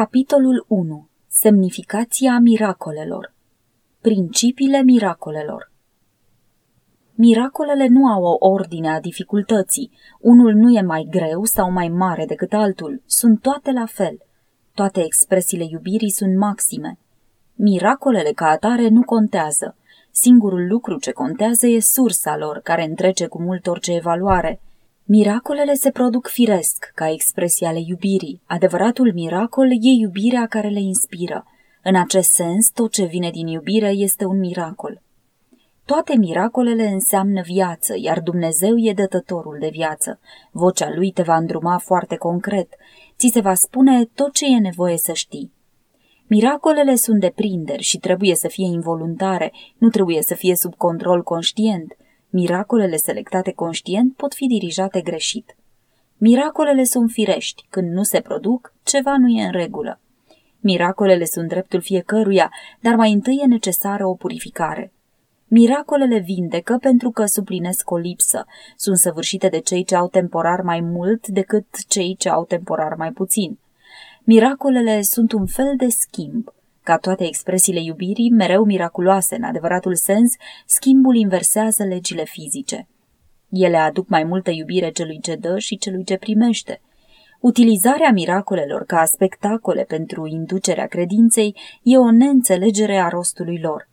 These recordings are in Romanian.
Capitolul 1. Semnificația miracolelor Principiile miracolelor Miracolele nu au o ordine a dificultății. Unul nu e mai greu sau mai mare decât altul. Sunt toate la fel. Toate expresiile iubirii sunt maxime. Miracolele ca atare nu contează. Singurul lucru ce contează e sursa lor, care întrece cu mult orice evaluare – Miracolele se produc firesc, ca expresia ale iubirii. Adevăratul miracol e iubirea care le inspiră. În acest sens, tot ce vine din iubire este un miracol. Toate miracolele înseamnă viață, iar Dumnezeu e dătătorul de viață. Vocea lui te va îndruma foarte concret. Ți se va spune tot ce e nevoie să știi. Miracolele sunt deprinderi și trebuie să fie involuntare, nu trebuie să fie sub control conștient. Miracolele selectate conștient pot fi dirijate greșit. Miracolele sunt firești. Când nu se produc, ceva nu e în regulă. Miracolele sunt dreptul fiecăruia, dar mai întâi e necesară o purificare. Miracolele vindecă pentru că suplinesc o lipsă. Sunt săvârșite de cei ce au temporar mai mult decât cei ce au temporar mai puțin. Miracolele sunt un fel de schimb. Ca toate expresiile iubirii, mereu miraculoase în adevăratul sens, schimbul inversează legile fizice. Ele aduc mai multă iubire celui ce dă și celui ce primește. Utilizarea miracolelor ca spectacole pentru inducerea credinței e o neînțelegere a rostului lor.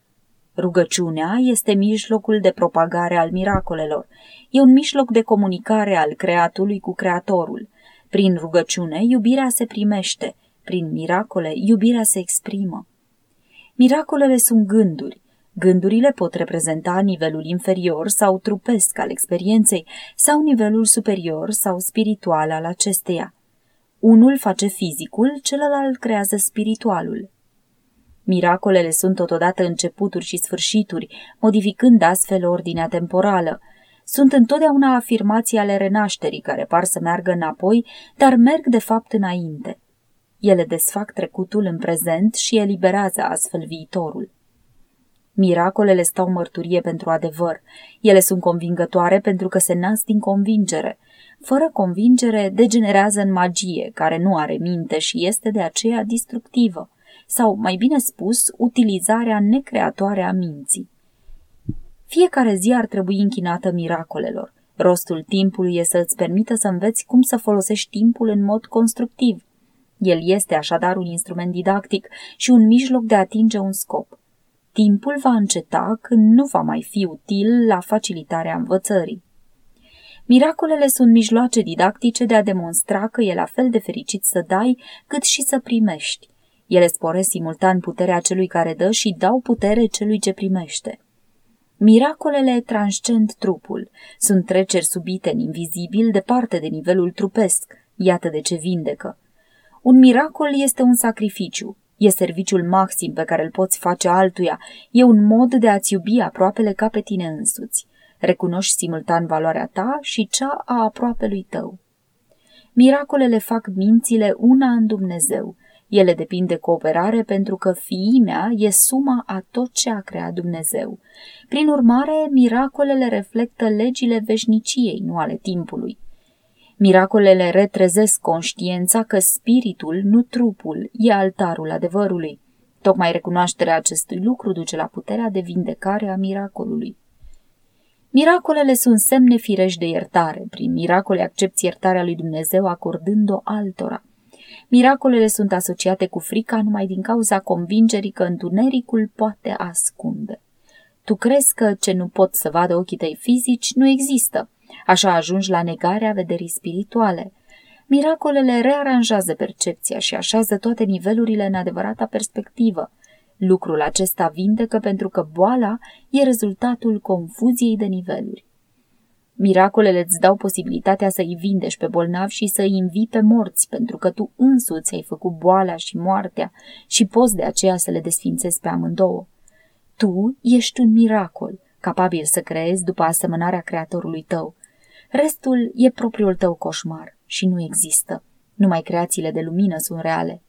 Rugăciunea este mijlocul de propagare al miracolelor. E un mijloc de comunicare al creatului cu creatorul. Prin rugăciune, iubirea se primește – prin miracole, iubirea se exprimă. Miracolele sunt gânduri. Gândurile pot reprezenta nivelul inferior sau trupesc al experienței sau nivelul superior sau spiritual al acesteia. Unul face fizicul, celălalt creează spiritualul. Miracolele sunt totodată începuturi și sfârșituri, modificând astfel ordinea temporală. Sunt întotdeauna afirmații ale renașterii care par să meargă înapoi, dar merg de fapt înainte. Ele desfac trecutul în prezent și eliberează astfel viitorul. Miracolele stau mărturie pentru adevăr. Ele sunt convingătoare pentru că se nasc din convingere. Fără convingere degenerează în magie, care nu are minte și este de aceea destructivă, sau, mai bine spus, utilizarea necreatoare a minții. Fiecare zi ar trebui închinată miracolelor. Rostul timpului e să îți permită să înveți cum să folosești timpul în mod constructiv, el este așadar un instrument didactic și un mijloc de a atinge un scop. Timpul va înceta când nu va mai fi util la facilitarea învățării. Miracolele sunt mijloace didactice de a demonstra că e la fel de fericit să dai cât și să primești. Ele sporesc simultan puterea celui care dă și dau putere celui ce primește. Miracolele transcend trupul, sunt treceri subite în invizibil departe de nivelul trupesc, iată de ce vindecă. Un miracol este un sacrificiu, e serviciul maxim pe care îl poți face altuia, e un mod de a-ți iubi aproapele ca pe tine însuți. Recunoști simultan valoarea ta și cea a aproapelui tău. Miracolele fac mințile una în Dumnezeu. Ele depind de cooperare pentru că fiimea e suma a tot ce a creat Dumnezeu. Prin urmare, miracolele reflectă legile veșniciei, nu ale timpului. Miracolele retrezesc conștiința că spiritul, nu trupul, e altarul adevărului. Tocmai recunoașterea acestui lucru duce la puterea de vindecare a miracolului. Miracolele sunt semne firești de iertare. Prin miracole accepti iertarea lui Dumnezeu acordând-o altora. Miracolele sunt asociate cu frica numai din cauza convingerii că întunericul poate ascunde. Tu crezi că ce nu pot să vadă ochii tăi fizici nu există, Așa ajungi la negarea vederii spirituale. Miracolele rearanjează percepția și așează toate nivelurile în adevărata perspectivă. Lucrul acesta vindecă pentru că boala e rezultatul confuziei de niveluri. Miracolele îți dau posibilitatea să-i vindești pe bolnavi și să-i invii pe morți, pentru că tu însuți ai făcut boala și moartea și poți de aceea să le desfințezi pe amândouă. Tu ești un miracol, capabil să creezi după asemănarea creatorului tău. Restul e propriul tău coșmar și nu există. Numai creațiile de lumină sunt reale.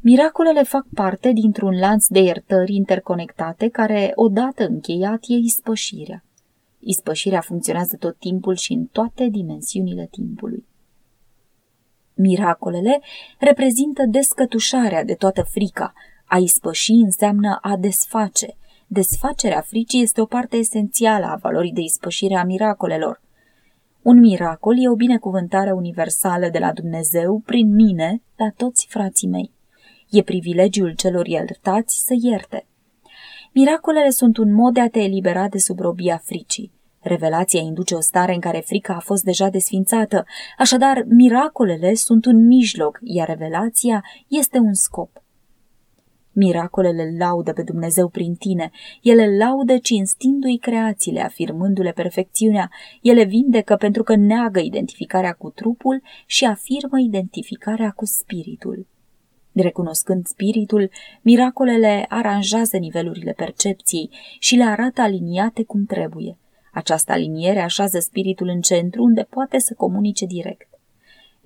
Miracolele fac parte dintr-un lanț de iertări interconectate care, odată încheiat, e ispășirea. Ispășirea funcționează tot timpul și în toate dimensiunile timpului. Miracolele reprezintă descătușarea de toată frica. A ispăși înseamnă a desface. Desfacerea fricii este o parte esențială a valorii de ispășire a miracolelor. Un miracol e o binecuvântare universală de la Dumnezeu prin mine la toți frații mei. E privilegiul celor iertați să ierte. Miracolele sunt un mod de a te elibera de sub robia fricii. Revelația induce o stare în care frica a fost deja desfințată, așadar miracolele sunt un mijloc, iar revelația este un scop. Miracolele laudă pe Dumnezeu prin tine, ele laudă cinstindu-i creațiile, afirmându-le perfecțiunea, ele vindecă pentru că neagă identificarea cu trupul și afirmă identificarea cu spiritul. Recunoscând spiritul, miracolele aranjează nivelurile percepției și le arată aliniate cum trebuie. Această aliniere așează spiritul în centru unde poate să comunice direct.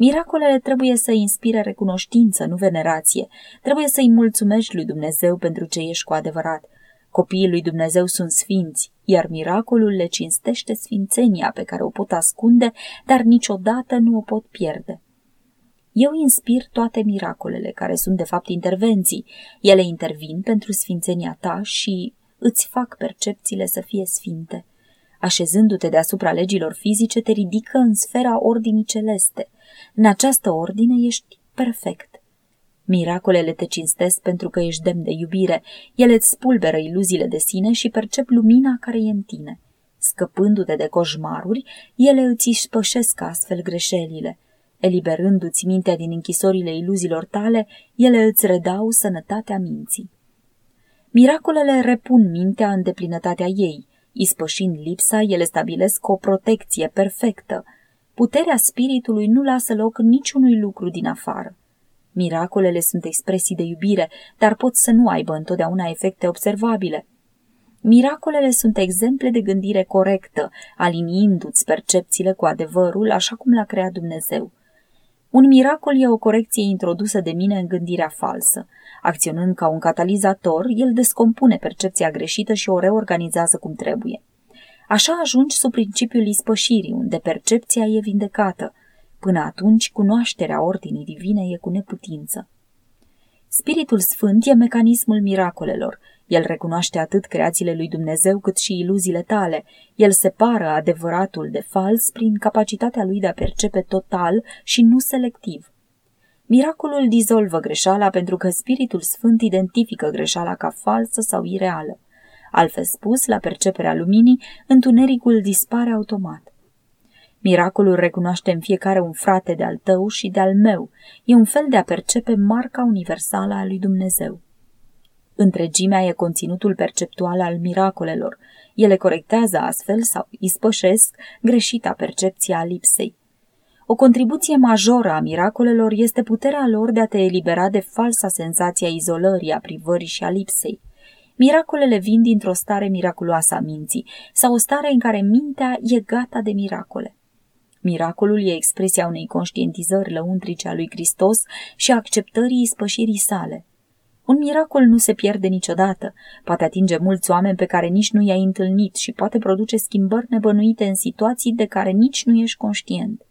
Miracolele trebuie să inspire recunoștință, nu venerație. Trebuie să-i mulțumești lui Dumnezeu pentru ce ești cu adevărat. Copiii lui Dumnezeu sunt sfinți, iar miracolul le cinstește sfințenia pe care o pot ascunde, dar niciodată nu o pot pierde. Eu inspir toate miracolele, care sunt de fapt intervenții. Ele intervin pentru sfințenia ta și îți fac percepțiile să fie sfinte. Așezându-te deasupra legilor fizice, te ridică în sfera ordinii celeste. În această ordine ești perfect. Miracolele te cinstesc pentru că ești demn de iubire. Ele îți spulberă iluziile de sine și percep lumina care e în tine. Scăpându-te de coșmaruri, ele îți spășesc astfel greșelile. Eliberându-ți mintea din închisorile iluziilor tale, ele îți redau sănătatea minții. Miracolele repun mintea în deplinătatea ei. Ispășind lipsa, ele stabilesc o protecție perfectă. Puterea spiritului nu lasă loc niciunui lucru din afară. Miracolele sunt expresii de iubire, dar pot să nu aibă întotdeauna efecte observabile. Miracolele sunt exemple de gândire corectă, aliniindu-ți percepțiile cu adevărul așa cum l-a creat Dumnezeu. Un miracol e o corecție introdusă de mine în gândirea falsă. Acționând ca un catalizator, el descompune percepția greșită și o reorganizează cum trebuie. Așa ajungi sub principiul ispășirii, unde percepția e vindecată. Până atunci, cunoașterea ordinii divine e cu neputință. Spiritul Sfânt e mecanismul miracolelor. El recunoaște atât creațiile lui Dumnezeu cât și iluziile tale. El separă adevăratul de fals prin capacitatea lui de a percepe total și nu selectiv. Miracolul dizolvă greșeala pentru că Spiritul Sfânt identifică greșeala ca falsă sau ireală. Altfel spus, la perceperea luminii, întunericul dispare automat. Miracolul recunoaște în fiecare un frate de-al tău și de-al meu. E un fel de a percepe marca universală a lui Dumnezeu. Întregimea e conținutul perceptual al miracolelor. Ele corectează astfel sau ispășesc greșita percepție a lipsei. O contribuție majoră a miracolelor este puterea lor de a te elibera de falsa senzație a izolării, a privării și a lipsei. Miracolele vin dintr-o stare miraculoasă a minții sau o stare în care mintea e gata de miracole. Miracolul e expresia unei conștientizări lăuntrice a lui Hristos și a acceptării ispășirii sale. Un miracol nu se pierde niciodată, poate atinge mulți oameni pe care nici nu i-ai întâlnit și poate produce schimbări nebănuite în situații de care nici nu ești conștient.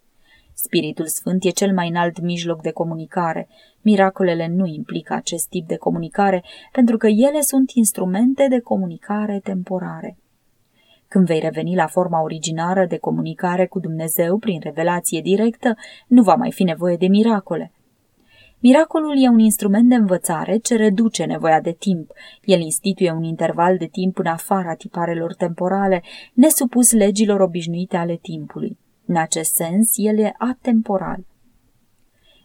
Spiritul Sfânt e cel mai înalt mijloc de comunicare. Miracolele nu implică acest tip de comunicare pentru că ele sunt instrumente de comunicare temporare. Când vei reveni la forma originară de comunicare cu Dumnezeu prin revelație directă, nu va mai fi nevoie de miracole. Miracolul e un instrument de învățare ce reduce nevoia de timp. El instituie un interval de timp în afara tiparelor temporale, nesupus legilor obișnuite ale timpului. În acest sens, el e atemporal.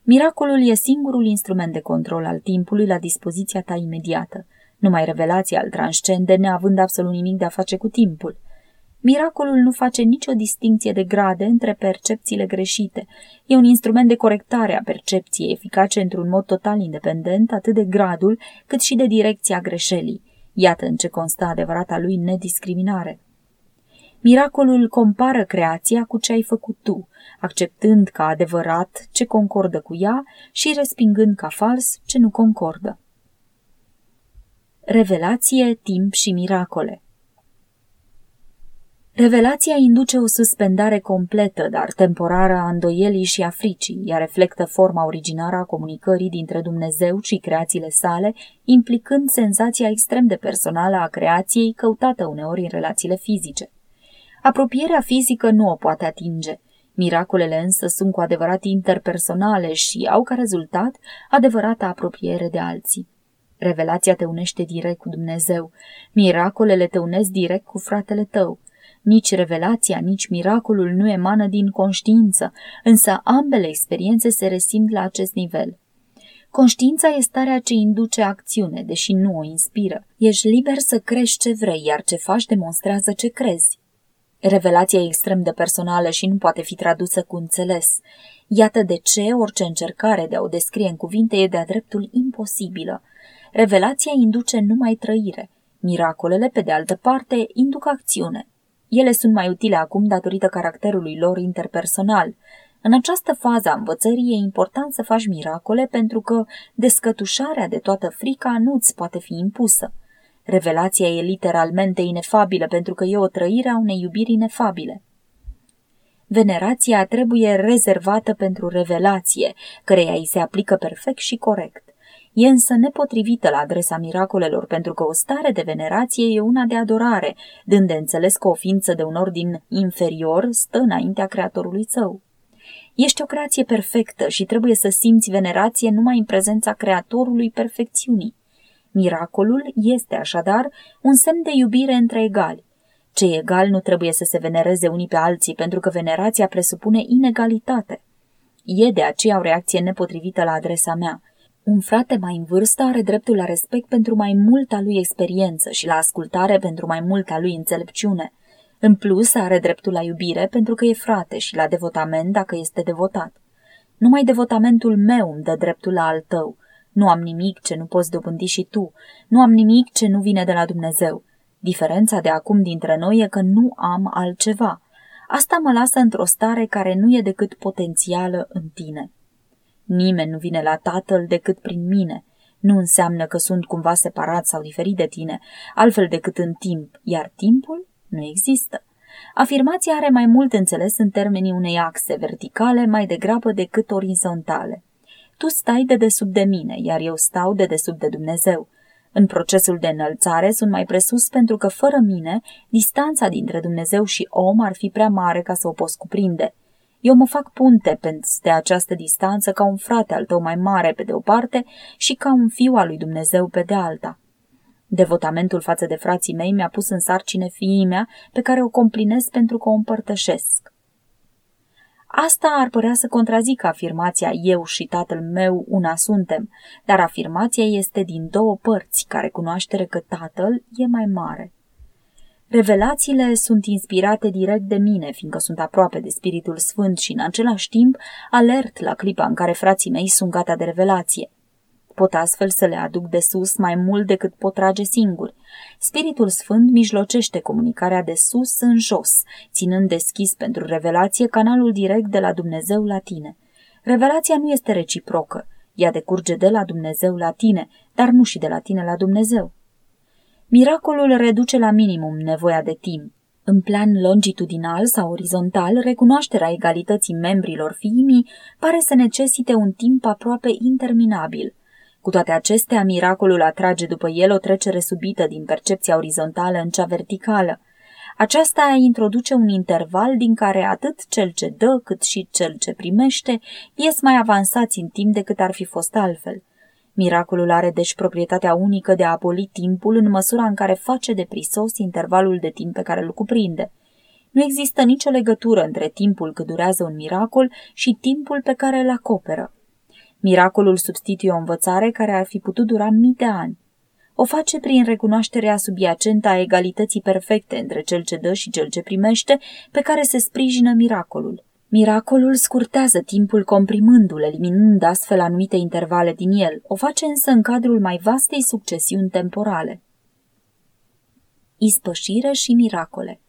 Miracolul e singurul instrument de control al timpului la dispoziția ta imediată. Numai revelația al transcende neavând absolut nimic de a face cu timpul. Miracolul nu face nicio distinție de grade între percepțiile greșite. E un instrument de corectare a percepției, eficace într-un mod total independent, atât de gradul cât și de direcția greșelii. Iată în ce constă adevărata lui nediscriminare. Miracolul compară creația cu ce ai făcut tu, acceptând ca adevărat ce concordă cu ea și respingând ca fals ce nu concordă. Revelație, timp și miracole Revelația induce o suspendare completă, dar temporară a îndoielii și a fricii, ea reflectă forma originară a comunicării dintre Dumnezeu și creațiile sale, implicând senzația extrem de personală a creației căutată uneori în relațiile fizice. Apropierea fizică nu o poate atinge. Miracolele însă sunt cu adevărat interpersonale și au ca rezultat adevărată apropiere de alții. Revelația te unește direct cu Dumnezeu. Miracolele te unesc direct cu fratele tău. Nici revelația, nici miracolul nu emană din conștiință, însă ambele experiențe se resimt la acest nivel. Conștiința este starea ce induce acțiune, deși nu o inspiră. Ești liber să crești ce vrei, iar ce faci demonstrează ce crezi. Revelația e extrem de personală și nu poate fi tradusă cu înțeles. Iată de ce orice încercare de a o descrie în cuvinte e de-a dreptul imposibilă. Revelația induce numai trăire. Miracolele, pe de altă parte, induc acțiune. Ele sunt mai utile acum datorită caracterului lor interpersonal. În această fază a învățării e important să faci miracole pentru că descătușarea de toată frica nu-ți poate fi impusă. Revelația e literalmente inefabilă pentru că e o trăire a unei iubiri inefabile. Venerația trebuie rezervată pentru revelație, căreia îi se aplică perfect și corect. E însă nepotrivită la adresa miracolelor, pentru că o stare de venerație e una de adorare, dând de înțeles că o ființă de un ordin inferior stă înaintea creatorului său. Ești o creație perfectă și trebuie să simți venerație numai în prezența creatorului perfecțiunii. Miracolul este așadar un semn de iubire între egali. Cei egali nu trebuie să se venereze unii pe alții, pentru că venerația presupune inegalitate. E de aceea o reacție nepotrivită la adresa mea. Un frate mai în vârstă are dreptul la respect pentru mai multa lui experiență și la ascultare pentru mai multa lui înțelepciune. În plus, are dreptul la iubire pentru că e frate și la devotament dacă este devotat. Numai devotamentul meu îmi dă dreptul la al tău. Nu am nimic ce nu poți dobândi și tu. Nu am nimic ce nu vine de la Dumnezeu. Diferența de acum dintre noi e că nu am altceva. Asta mă lasă într-o stare care nu e decât potențială în tine. Nimeni nu vine la tatăl decât prin mine. Nu înseamnă că sunt cumva separat sau diferit de tine, altfel decât în timp, iar timpul nu există. Afirmația are mai mult înțeles în termenii unei axe verticale mai degrabă decât orizontale. Tu stai de desubt de mine, iar eu stau de desubt de Dumnezeu. În procesul de înălțare sunt mai presus pentru că fără mine, distanța dintre Dumnezeu și om ar fi prea mare ca să o poți cuprinde. Eu mă fac punte peste această distanță ca un frate al tău mai mare pe de o parte și ca un fiu al lui Dumnezeu pe de alta. Devotamentul față de frații mei mi-a pus în sarcine fiii mea pe care o complinesc pentru că o împărtășesc. Asta ar părea să contrazică afirmația eu și tatăl meu una suntem, dar afirmația este din două părți, care cunoaștere că tatăl e mai mare. Revelațiile sunt inspirate direct de mine, fiindcă sunt aproape de Spiritul Sfânt și în același timp alert la clipa în care frații mei sunt gata de revelație. Pot astfel să le aduc de sus mai mult decât pot trage singuri. Spiritul Sfânt mijlocește comunicarea de sus în jos, ținând deschis pentru revelație canalul direct de la Dumnezeu la tine. Revelația nu este reciprocă, ea decurge de la Dumnezeu la tine, dar nu și de la tine la Dumnezeu. Miracolul reduce la minimum nevoia de timp. În plan longitudinal sau orizontal, recunoașterea egalității membrilor fiimii pare să necesite un timp aproape interminabil. Cu toate acestea, miracolul atrage după el o trecere subită din percepția orizontală în cea verticală. Aceasta introduce un interval din care atât cel ce dă cât și cel ce primește ies mai avansați în timp decât ar fi fost altfel. Miracolul are deci proprietatea unică de a aboli timpul în măsura în care face de prisos intervalul de timp pe care îl cuprinde. Nu există nicio legătură între timpul cât durează un miracol și timpul pe care îl acoperă. Miracolul substituie o învățare care ar fi putut dura mii de ani. O face prin recunoașterea subiacentă a egalității perfecte între cel ce dă și cel ce primește, pe care se sprijină miracolul. Miracolul scurtează timpul comprimându-l, eliminând astfel anumite intervale din el, o face însă în cadrul mai vastei succesiuni temporale. Ispășire și miracole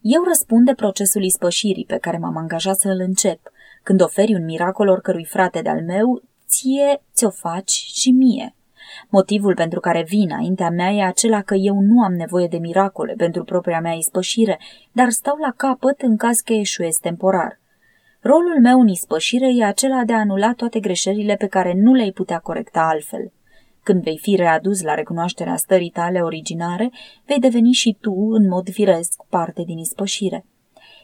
Eu răspund de procesul ispășirii pe care m-am angajat să îl încep. Când oferi un miracol oricărui frate de-al meu, ție ți-o faci și mie. Motivul pentru care vin înaintea mea e acela că eu nu am nevoie de miracole pentru propria mea ispășire, dar stau la capăt în caz că eșuez temporar. Rolul meu în ispășire e acela de a anula toate greșelile pe care nu le-ai putea corecta altfel. Când vei fi readus la recunoașterea stării tale originare, vei deveni și tu, în mod firesc, parte din ispășire.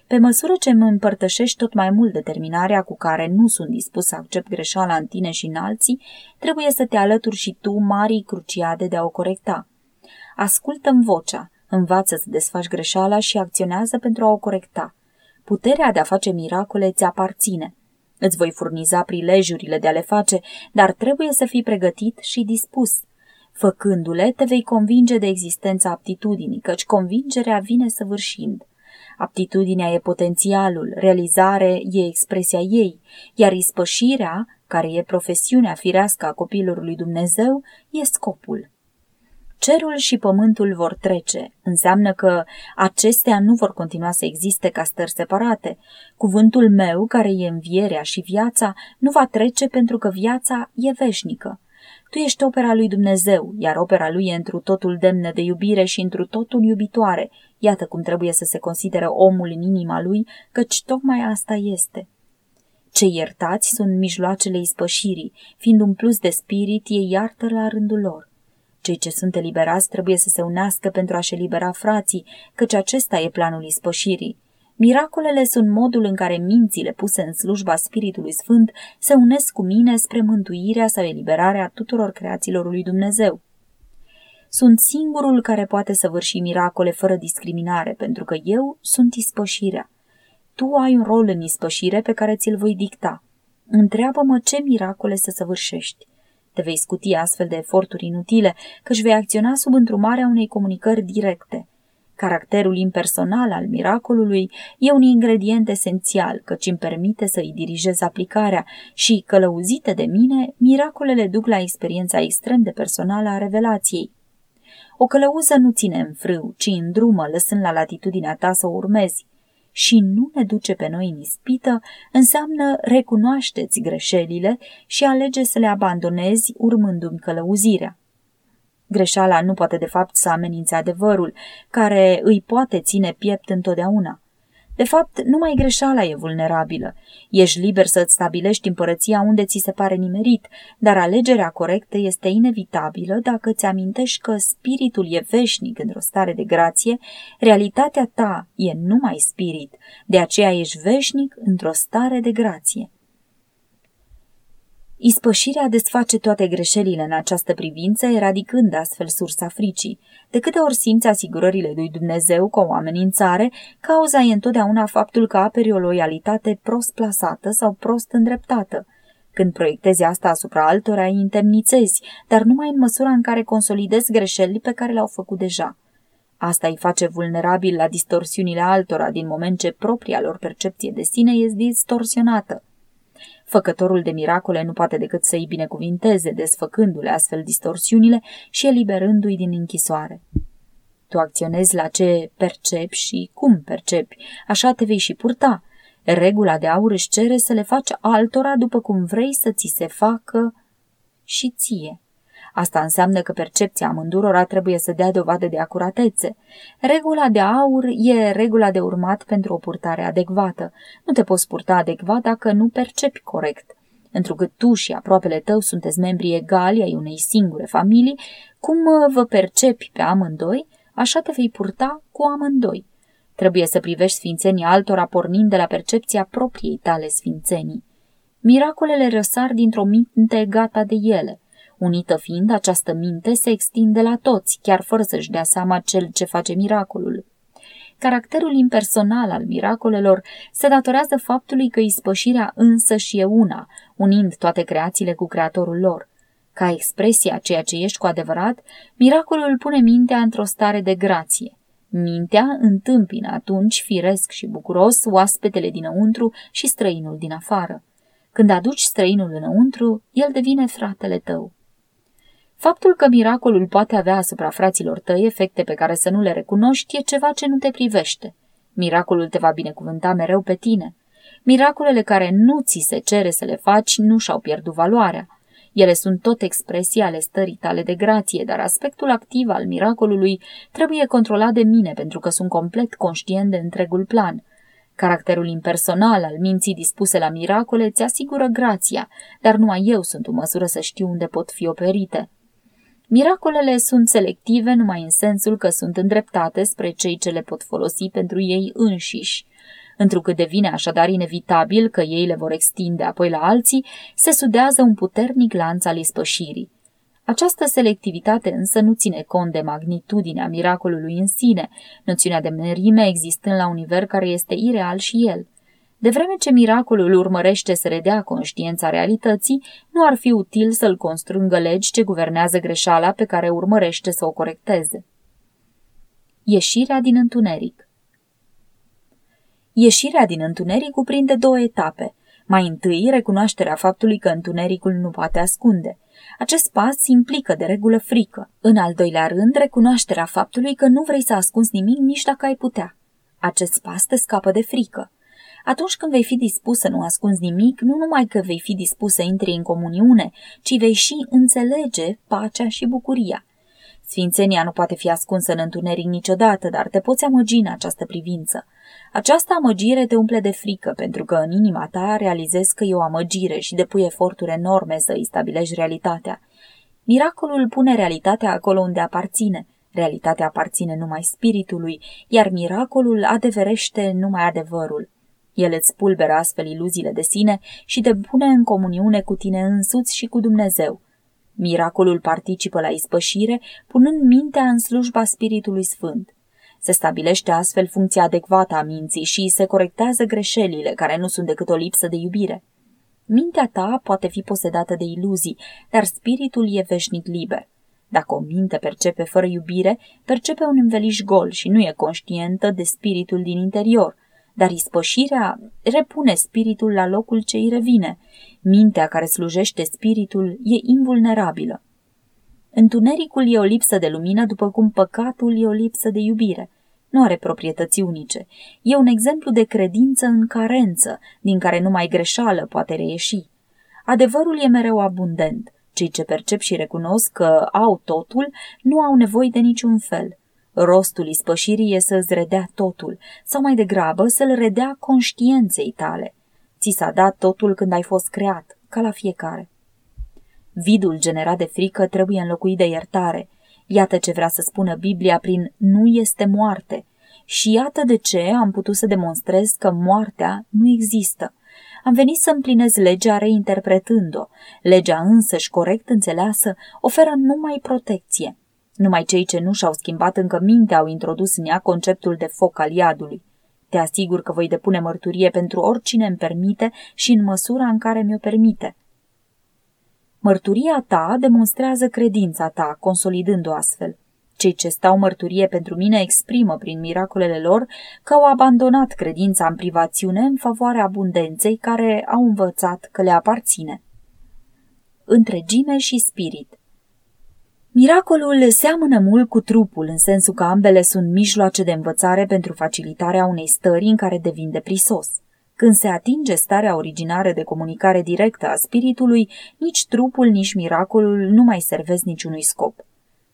Pe măsură ce îmi împărtășești tot mai mult determinarea cu care nu sunt dispus să accept greșeala în tine și în alții, trebuie să te alături și tu marii cruciade de a o corecta. Ascultă-mi vocea, învață să desfaci greșeala și acționează pentru a o corecta. Puterea de a face miracole ți aparține. Îți voi furniza prilejurile de a le face, dar trebuie să fii pregătit și dispus. Făcându-le, te vei convinge de existența aptitudinii, căci convingerea vine săvârșind. Aptitudinea e potențialul, realizare e expresia ei, iar ispășirea, care e profesiunea firească a copilului lui Dumnezeu, e scopul. Cerul și pământul vor trece, înseamnă că acestea nu vor continua să existe ca stări separate. Cuvântul meu, care e învierea și viața, nu va trece pentru că viața e veșnică. Tu ești opera lui Dumnezeu, iar opera lui e întru totul demnă de iubire și întru totul iubitoare. Iată cum trebuie să se considere omul în inima lui, căci tocmai asta este. Cei iertați sunt mijloacele ispășirii, fiind un plus de spirit, ei iartă la rândul lor. Cei ce sunt eliberați trebuie să se unească pentru a-și elibera frații, căci acesta e planul ispășirii. Miracolele sunt modul în care mințile puse în slujba Spiritului Sfânt se unesc cu mine spre mântuirea sau eliberarea tuturor creațiilor lui Dumnezeu. Sunt singurul care poate săvârși miracole fără discriminare, pentru că eu sunt ispășirea. Tu ai un rol în ispășire pe care ți-l voi dicta. Întreabă-mă ce miracole să săvârșești. Te vei scuti astfel de eforturi inutile, căci vei acționa sub întrumarea unei comunicări directe. Caracterul impersonal al miracolului e un ingredient esențial, căci îmi permite să îi dirigez aplicarea și, călăuzite de mine, miracolele duc la experiența extrem de personală a revelației. O călăuză nu ține în frâu, ci în drumă, lăsând la latitudinea ta să o urmezi și nu ne duce pe noi în ispită, înseamnă recunoașteți greșelile și alege să le abandonezi urmându-mi călăuzirea. Greșeala nu poate de fapt să amenințe adevărul, care îi poate ține piept întotdeauna. De fapt, numai greșeala e vulnerabilă. Ești liber să-ți stabilești împărăția unde ți se pare nimerit, dar alegerea corectă este inevitabilă dacă ți amintești că spiritul e veșnic într-o stare de grație, realitatea ta e numai spirit, de aceea ești veșnic într-o stare de grație. Ispășirea desface toate greșelile în această privință, eradicând astfel sursa fricii. De câte ori simți asigurările lui Dumnezeu ca o amenințare, cauza e întotdeauna faptul că aperi o loialitate prost plasată sau prost îndreptată. Când proiectezi asta asupra altora, îi întemnițezi, dar numai în măsura în care consolidezi greșelile pe care le-au făcut deja. Asta îi face vulnerabil la distorsiunile altora din moment ce propria lor percepție de sine este distorsionată. Făcătorul de miracole nu poate decât să-i binecuvinteze, desfăcându-le astfel distorsiunile și eliberându-i din închisoare. Tu acționezi la ce percepi și cum percepi, așa te vei și purta. Regula de aur își cere să le faci altora după cum vrei să ți se facă și ție. Asta înseamnă că percepția amândurora trebuie să dea dovadă de acuratețe. Regula de aur e regula de urmat pentru o purtare adecvată. Nu te poți purta adecvat dacă nu percepi corect. Întrucât tu și aproapele tău sunteți membri egali ai unei singure familii, cum vă percepi pe amândoi, așa te vei purta cu amândoi. Trebuie să privești sfințenii altora pornind de la percepția propriei tale sfințenii. Miracolele răsar dintr-o minte gata de ele – Unită fiind, această minte se extinde la toți, chiar fără să-și dea seama cel ce face miracolul. Caracterul impersonal al miracolelor se datorează faptului că ispășirea însă și e una, unind toate creațiile cu creatorul lor. Ca expresia a ceea ce ești cu adevărat, miracolul pune mintea într-o stare de grație. Mintea întâmpină atunci, firesc și bucuros, oaspetele dinăuntru și străinul din afară. Când aduci străinul înăuntru, el devine fratele tău. Faptul că miracolul poate avea asupra fraților tăi efecte pe care să nu le recunoști e ceva ce nu te privește. Miracolul te va binecuvânta mereu pe tine. Miracolele care nu ți se cere să le faci nu și-au pierdut valoarea. Ele sunt tot expresii ale stării tale de grație, dar aspectul activ al miracolului trebuie controlat de mine pentru că sunt complet conștient de întregul plan. Caracterul impersonal al minții dispuse la miracole ți asigură grația, dar numai eu sunt în măsură să știu unde pot fi operite. Miracolele sunt selective numai în sensul că sunt îndreptate spre cei ce le pot folosi pentru ei înșiși. Întrucât devine așadar inevitabil că ei le vor extinde apoi la alții, se sudează un puternic lanț al ispășirii. Această selectivitate însă nu ține cont de magnitudinea miracolului în sine, noțiunea de merime existând la un nivel care este ireal și el. De vreme ce miracolul urmărește să redea conștiința realității, nu ar fi util să-l constrângă legi ce guvernează greșeala pe care urmărește să o corecteze. Ieșirea din întuneric Ieșirea din întuneric cuprinde două etape. Mai întâi, recunoașterea faptului că întunericul nu poate ascunde. Acest pas implică de regulă frică. În al doilea rând, recunoașterea faptului că nu vrei să ascunzi nimic nici dacă ai putea. Acest pas te scapă de frică. Atunci când vei fi dispus să nu ascunzi nimic, nu numai că vei fi dispus să intri în comuniune, ci vei și înțelege pacea și bucuria. Sfințenia nu poate fi ascunsă în întuneric niciodată, dar te poți amăgi în această privință. Această amăgire te umple de frică, pentru că în inima ta realizezi că e o amăgire și depui eforturi enorme să îi stabilești realitatea. Miracolul pune realitatea acolo unde aparține. Realitatea aparține numai spiritului, iar miracolul adeverește numai adevărul. El îți pulberă astfel iluziile de sine și te pune în comuniune cu tine însuți și cu Dumnezeu. Miracolul participă la ispășire, punând mintea în slujba Spiritului Sfânt. Se stabilește astfel funcția adecvată a minții și se corectează greșelile, care nu sunt decât o lipsă de iubire. Mintea ta poate fi posedată de iluzii, dar spiritul e veșnic liber. Dacă o minte percepe fără iubire, percepe un înveliș gol și nu e conștientă de spiritul din interior – dar ispășirea repune spiritul la locul ce îi revine. Mintea care slujește spiritul e invulnerabilă. Întunericul e o lipsă de lumină, după cum păcatul e o lipsă de iubire. Nu are proprietăți unice. E un exemplu de credință în carență, din care numai greșeală poate reieși. Adevărul e mereu abundent. Cei ce percep și recunosc că au totul nu au nevoie de niciun fel – Rostul ispășirii e să-ți redea totul, sau mai degrabă să-l redea conștiinței tale. Ți s-a dat totul când ai fost creat, ca la fiecare. Vidul generat de frică trebuie înlocuit de iertare. Iată ce vrea să spună Biblia prin nu este moarte. Și iată de ce am putut să demonstrez că moartea nu există. Am venit să împlinez legea reinterpretând-o. Legea însăși corect înțeleasă oferă numai protecție. Numai cei ce nu și-au schimbat încă minte au introdus în ea conceptul de foc al iadului. Te asigur că voi depune mărturie pentru oricine îmi permite și în măsura în care mi-o permite. Mărturia ta demonstrează credința ta, consolidând-o astfel. Cei ce stau mărturie pentru mine exprimă prin miracolele lor că au abandonat credința în privațiune în favoarea abundenței care au învățat că le aparține. Întregime și spirit Miracolul seamănă mult cu trupul, în sensul că ambele sunt mijloace de învățare pentru facilitarea unei stări în care devin deprisos. Când se atinge starea originară de comunicare directă a spiritului, nici trupul, nici miracolul nu mai servesc niciunui scop.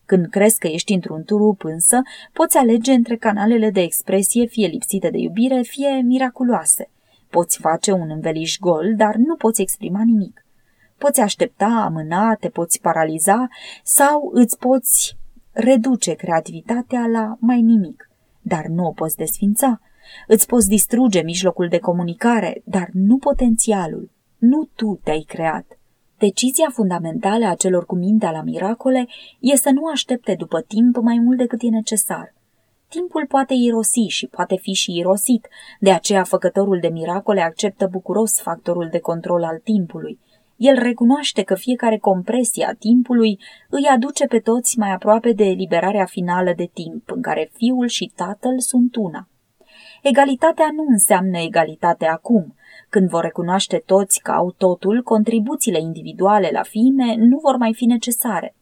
Când crezi că ești într-un trup însă, poți alege între canalele de expresie fie lipsite de iubire, fie miraculoase. Poți face un înveliș gol, dar nu poți exprima nimic. Poți aștepta, amâna, te poți paraliza sau îți poți reduce creativitatea la mai nimic, dar nu o poți desfința. Îți poți distruge mijlocul de comunicare, dar nu potențialul. Nu tu te-ai creat. Decizia fundamentală a celor cu mintea la miracole e să nu aștepte după timp mai mult decât e necesar. Timpul poate irosi și poate fi și irosit, de aceea făcătorul de miracole acceptă bucuros factorul de control al timpului – el recunoaște că fiecare compresie a timpului îi aduce pe toți mai aproape de eliberarea finală de timp, în care fiul și tatăl sunt una. Egalitatea nu înseamnă egalitate acum. Când vor recunoaște toți că au totul, contribuțiile individuale la fime nu vor mai fi necesare.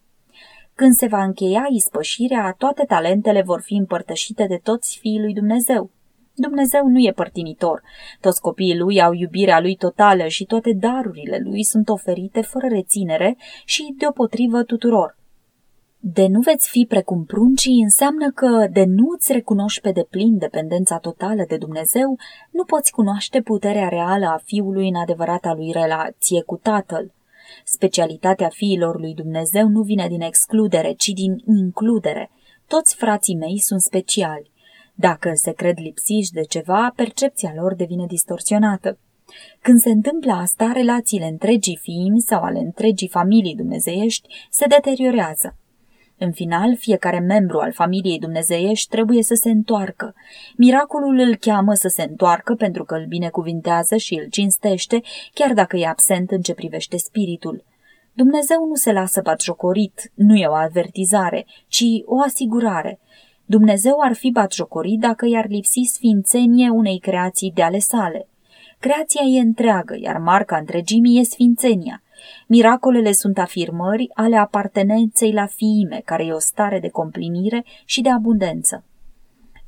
Când se va încheia ispășirea, toate talentele vor fi împărtășite de toți fiii lui Dumnezeu. Dumnezeu nu e părtinitor. Toți copiii lui au iubirea lui totală și toate darurile lui sunt oferite fără reținere și deopotrivă tuturor. De nu veți fi precum pruncii înseamnă că de nu îți recunoști pe deplin dependența totală de Dumnezeu, nu poți cunoaște puterea reală a Fiului în adevărata lui relație cu Tatăl. Specialitatea fiilor lui Dumnezeu nu vine din excludere, ci din includere. Toți frații mei sunt speciali. Dacă se cred lipsiși de ceva, percepția lor devine distorsionată. Când se întâmplă asta, relațiile întregii fiimi sau ale întregii familii dumnezeiești se deteriorează. În final, fiecare membru al familiei dumnezeiești trebuie să se întoarcă. Miracolul îl cheamă să se întoarcă pentru că îl binecuvintează și îl cinstește, chiar dacă e absent în ce privește spiritul. Dumnezeu nu se lasă batjocorit, nu e o avertizare, ci o asigurare. Dumnezeu ar fi batjocorit dacă i-ar lipsi sfințenie unei creații de ale sale. Creația e întreagă, iar marca întregimii e sfințenia – Miracolele sunt afirmări ale apartenenței la fiime, care e o stare de complinire și de abundență.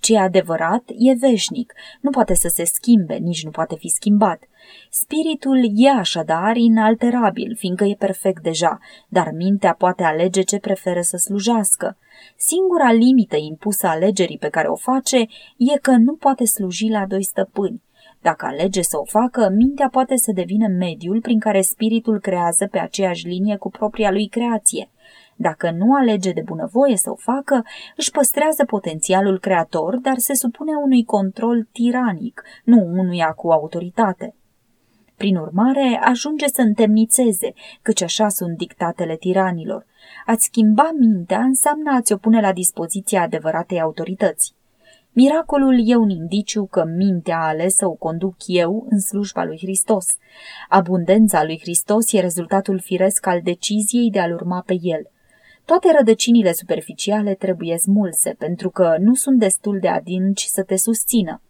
Ce e adevărat e veșnic, nu poate să se schimbe, nici nu poate fi schimbat. Spiritul e așadar inalterabil, fiindcă e perfect deja, dar mintea poate alege ce preferă să slujească. Singura limită impusă alegerii pe care o face e că nu poate sluji la doi stăpâni. Dacă alege să o facă, mintea poate să devină mediul prin care spiritul creează pe aceeași linie cu propria lui creație. Dacă nu alege de bunăvoie să o facă, își păstrează potențialul creator, dar se supune unui control tiranic, nu unuia cu autoritate. Prin urmare, ajunge să întemnițeze, căci așa sunt dictatele tiranilor. A-ți schimba mintea înseamnă a-ți o pune la dispoziția adevăratei autorități. Miracolul e un indiciu că mintea alesă o conduc eu în slujba lui Hristos. Abundența lui Hristos e rezultatul firesc al deciziei de a-L urma pe El. Toate rădăcinile superficiale trebuie smulse, pentru că nu sunt destul de adânci să te susțină.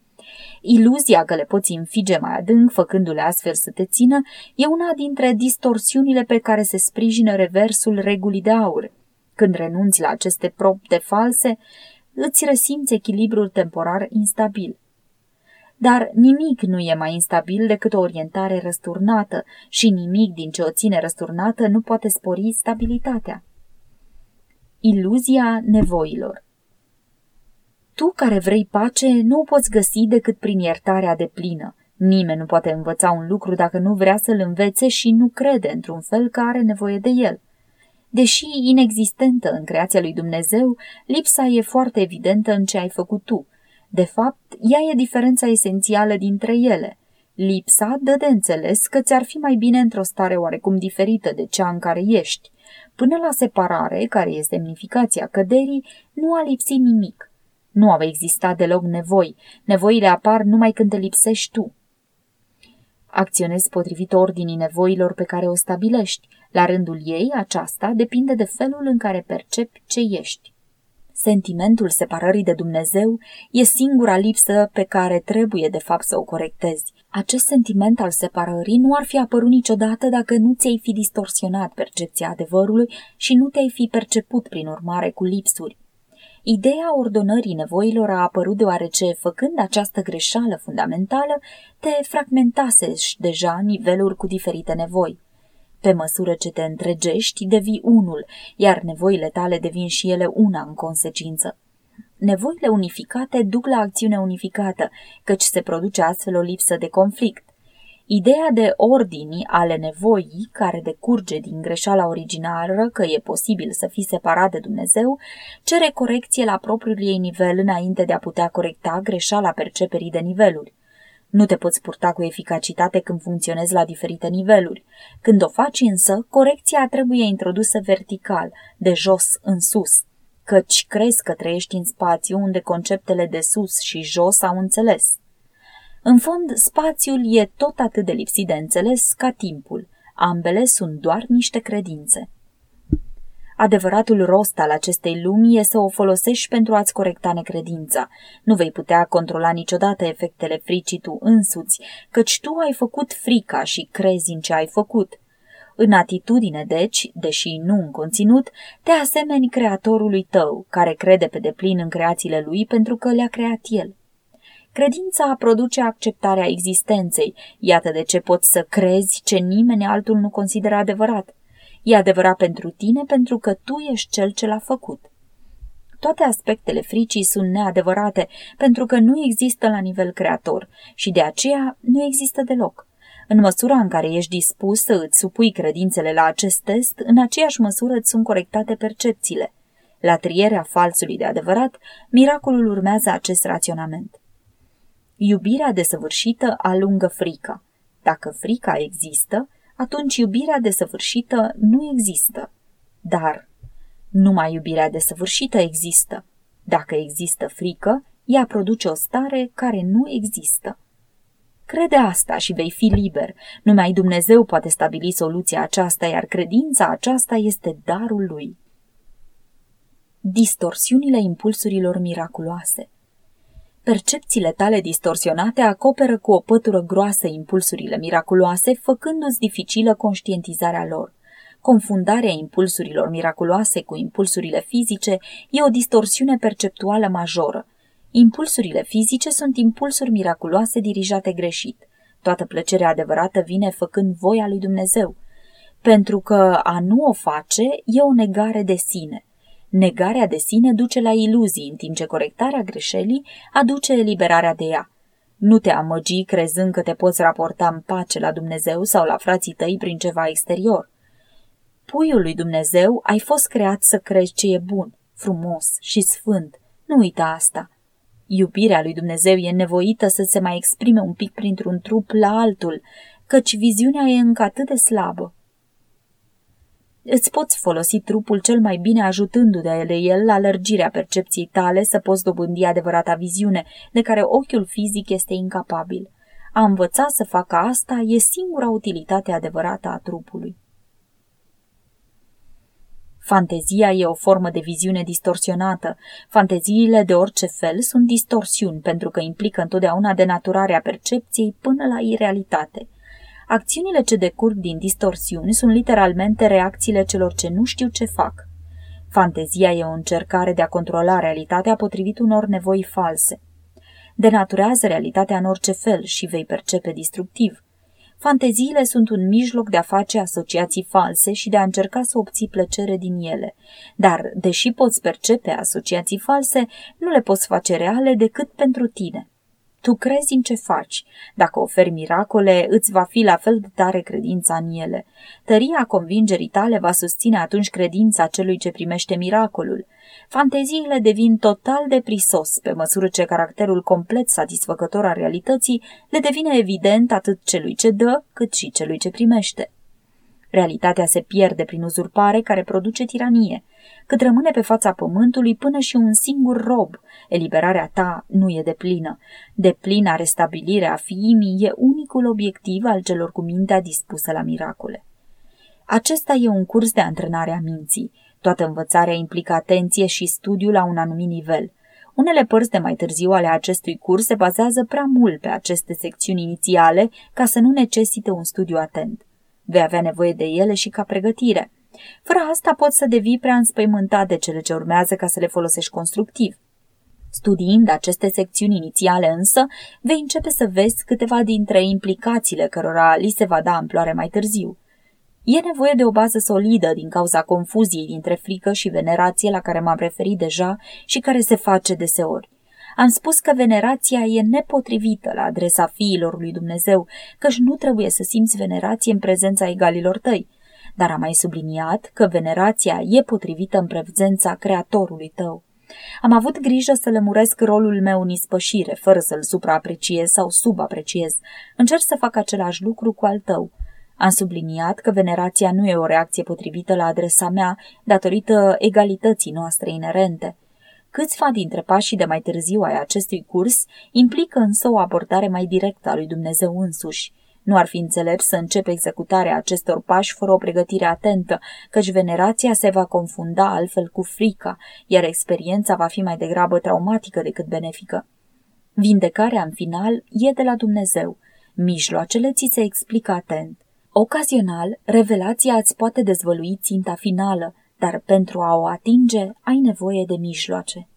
Iluzia că le poți înfige mai adânc, făcându-le astfel să te țină, e una dintre distorsiunile pe care se sprijină reversul regulii de aur. Când renunți la aceste propte false, îți resimți echilibrul temporar instabil. Dar nimic nu e mai instabil decât o orientare răsturnată și nimic din ce o ține răsturnată nu poate spori stabilitatea. Iluzia nevoilor Tu care vrei pace nu o poți găsi decât prin iertarea de plină. Nimeni nu poate învăța un lucru dacă nu vrea să-l învețe și nu crede într-un fel că are nevoie de el – Deși inexistentă în creația lui Dumnezeu, lipsa e foarte evidentă în ce ai făcut tu. De fapt, ea e diferența esențială dintre ele. Lipsa dă de înțeles că ți-ar fi mai bine într-o stare oarecum diferită de cea în care ești. Până la separare, care este semnificația căderii, nu a lipsit nimic. Nu au existat deloc nevoi. Nevoile apar numai când te lipsești tu. Acționezi potrivit ordinii nevoilor pe care o stabilești. La rândul ei, aceasta depinde de felul în care percepi ce ești. Sentimentul separării de Dumnezeu e singura lipsă pe care trebuie de fapt să o corectezi. Acest sentiment al separării nu ar fi apărut niciodată dacă nu ți-ai fi distorsionat percepția adevărului și nu te-ai fi perceput prin urmare cu lipsuri. Ideea ordonării nevoilor a apărut deoarece, făcând această greșeală fundamentală, te fragmentasești deja niveluri cu diferite nevoi. Pe măsură ce te întregești, devii unul, iar nevoile tale devin și ele una în consecință. Nevoile unificate duc la acțiune unificată, căci se produce astfel o lipsă de conflict. Ideea de ordini ale nevoii, care decurge din greșeala originală că e posibil să fii separat de Dumnezeu, cere corecție la propriul ei nivel înainte de a putea corecta greșeala perceperii de niveluri. Nu te poți purta cu eficacitate când funcționezi la diferite niveluri. Când o faci însă, corecția trebuie introdusă vertical, de jos în sus, căci crezi că trăiești în spațiu unde conceptele de sus și jos au înțeles. În fond, spațiul e tot atât de lipsit de înțeles ca timpul. Ambele sunt doar niște credințe. Adevăratul rost al acestei lumi e să o folosești pentru a-ți corecta necredința. Nu vei putea controla niciodată efectele fricii tu însuți, căci tu ai făcut frica și crezi în ce ai făcut. În atitudine, deci, deși nu în conținut, te asemeni creatorului tău, care crede pe deplin în creațiile lui pentru că le-a creat el. Credința produce acceptarea existenței. Iată de ce poți să crezi ce nimeni altul nu consideră adevărat. E adevărat pentru tine pentru că tu ești cel ce l-a făcut. Toate aspectele fricii sunt neadevărate pentru că nu există la nivel creator și de aceea nu există deloc. În măsura în care ești dispus să îți supui credințele la acest test, în aceeași măsură îți sunt corectate percepțiile. La trierea falsului de adevărat, miracolul urmează acest raționament. Iubirea desăvârșită alungă frica. Dacă frica există, atunci iubirea desăvârșită nu există. Dar numai iubirea desăvârșită există. Dacă există frică, ea produce o stare care nu există. Crede asta și vei fi liber. Numai Dumnezeu poate stabili soluția aceasta, iar credința aceasta este darul lui. Distorsiunile impulsurilor miraculoase Percepțiile tale distorsionate acoperă cu o pătură groasă impulsurile miraculoase, făcându-ți dificilă conștientizarea lor. Confundarea impulsurilor miraculoase cu impulsurile fizice e o distorsiune perceptuală majoră. Impulsurile fizice sunt impulsuri miraculoase dirijate greșit. Toată plăcerea adevărată vine făcând voia lui Dumnezeu. Pentru că a nu o face e o negare de sine. Negarea de sine duce la iluzii, în timp ce corectarea greșelii aduce eliberarea de ea. Nu te amăgi crezând că te poți raporta în pace la Dumnezeu sau la frații tăi prin ceva exterior. Puiul lui Dumnezeu ai fost creat să crezi ce e bun, frumos și sfânt. Nu uita asta. Iubirea lui Dumnezeu e nevoită să se mai exprime un pic printr-un trup la altul, căci viziunea e încă atât de slabă. Îți poți folosi trupul cel mai bine ajutându-te de el la lărgirea percepției tale să poți dobândi adevărata viziune, de care ochiul fizic este incapabil. A învăța să facă asta e singura utilitate adevărată a trupului. Fantezia e o formă de viziune distorsionată. Fanteziile de orice fel sunt distorsiuni pentru că implică întotdeauna denaturarea percepției până la irealitate. Acțiunile ce decurg din distorsiuni sunt literalmente reacțiile celor ce nu știu ce fac. Fantezia e o încercare de a controla realitatea potrivit unor nevoi false. Denaturează realitatea în orice fel și vei percepe destructiv. Fanteziile sunt un mijloc de a face asociații false și de a încerca să obții plăcere din ele. Dar, deși poți percepe asociații false, nu le poți face reale decât pentru tine. Tu crezi în ce faci. Dacă oferi miracole, îți va fi la fel de tare credința în ele. Tăria convingerii tale va susține atunci credința celui ce primește miracolul. Fanteziile devin total de prisos pe măsură ce caracterul complet satisfăcător al realității le devine evident atât celui ce dă, cât și celui ce primește. Realitatea se pierde prin uzurpare care produce tiranie, cât rămâne pe fața pământului până și un singur rob. Eliberarea ta nu e de plină. De plină restabilire a fiimii e unicul obiectiv al celor cu mintea dispusă la miracole. Acesta e un curs de antrenare a minții. Toată învățarea implică atenție și studiu la un anumit nivel. Unele părți de mai târziu ale acestui curs se bazează prea mult pe aceste secțiuni inițiale ca să nu necesite un studiu atent. Vei avea nevoie de ele și ca pregătire. Fără asta poți să devii prea înspăimântat de cele ce urmează ca să le folosești constructiv. Studiind aceste secțiuni inițiale însă, vei începe să vezi câteva dintre implicațiile cărora li se va da amploare mai târziu. E nevoie de o bază solidă din cauza confuziei dintre frică și venerație la care m-am referit deja și care se face deseori. Am spus că venerația e nepotrivită la adresa fiilor lui Dumnezeu, căci nu trebuie să simți venerație în prezența egalilor tăi, dar am mai subliniat că venerația e potrivită în prezența creatorului tău. Am avut grijă să lămuresc rolul meu în ispășire, fără să-l supraapreciez sau subapreciez. Încerc să fac același lucru cu al tău. Am subliniat că venerația nu e o reacție potrivită la adresa mea datorită egalității noastre inerente. Câțiva dintre pașii de mai târziu ai acestui curs implică însă o abordare mai directă a lui Dumnezeu însuși. Nu ar fi înțelept să începe executarea acestor pași fără o pregătire atentă, căci venerația se va confunda altfel cu frica, iar experiența va fi mai degrabă traumatică decât benefică. Vindecarea, în final, e de la Dumnezeu. Mijloacele ți se explică atent. Ocazional, revelația îți poate dezvălui ținta finală, dar pentru a o atinge ai nevoie de mijloace.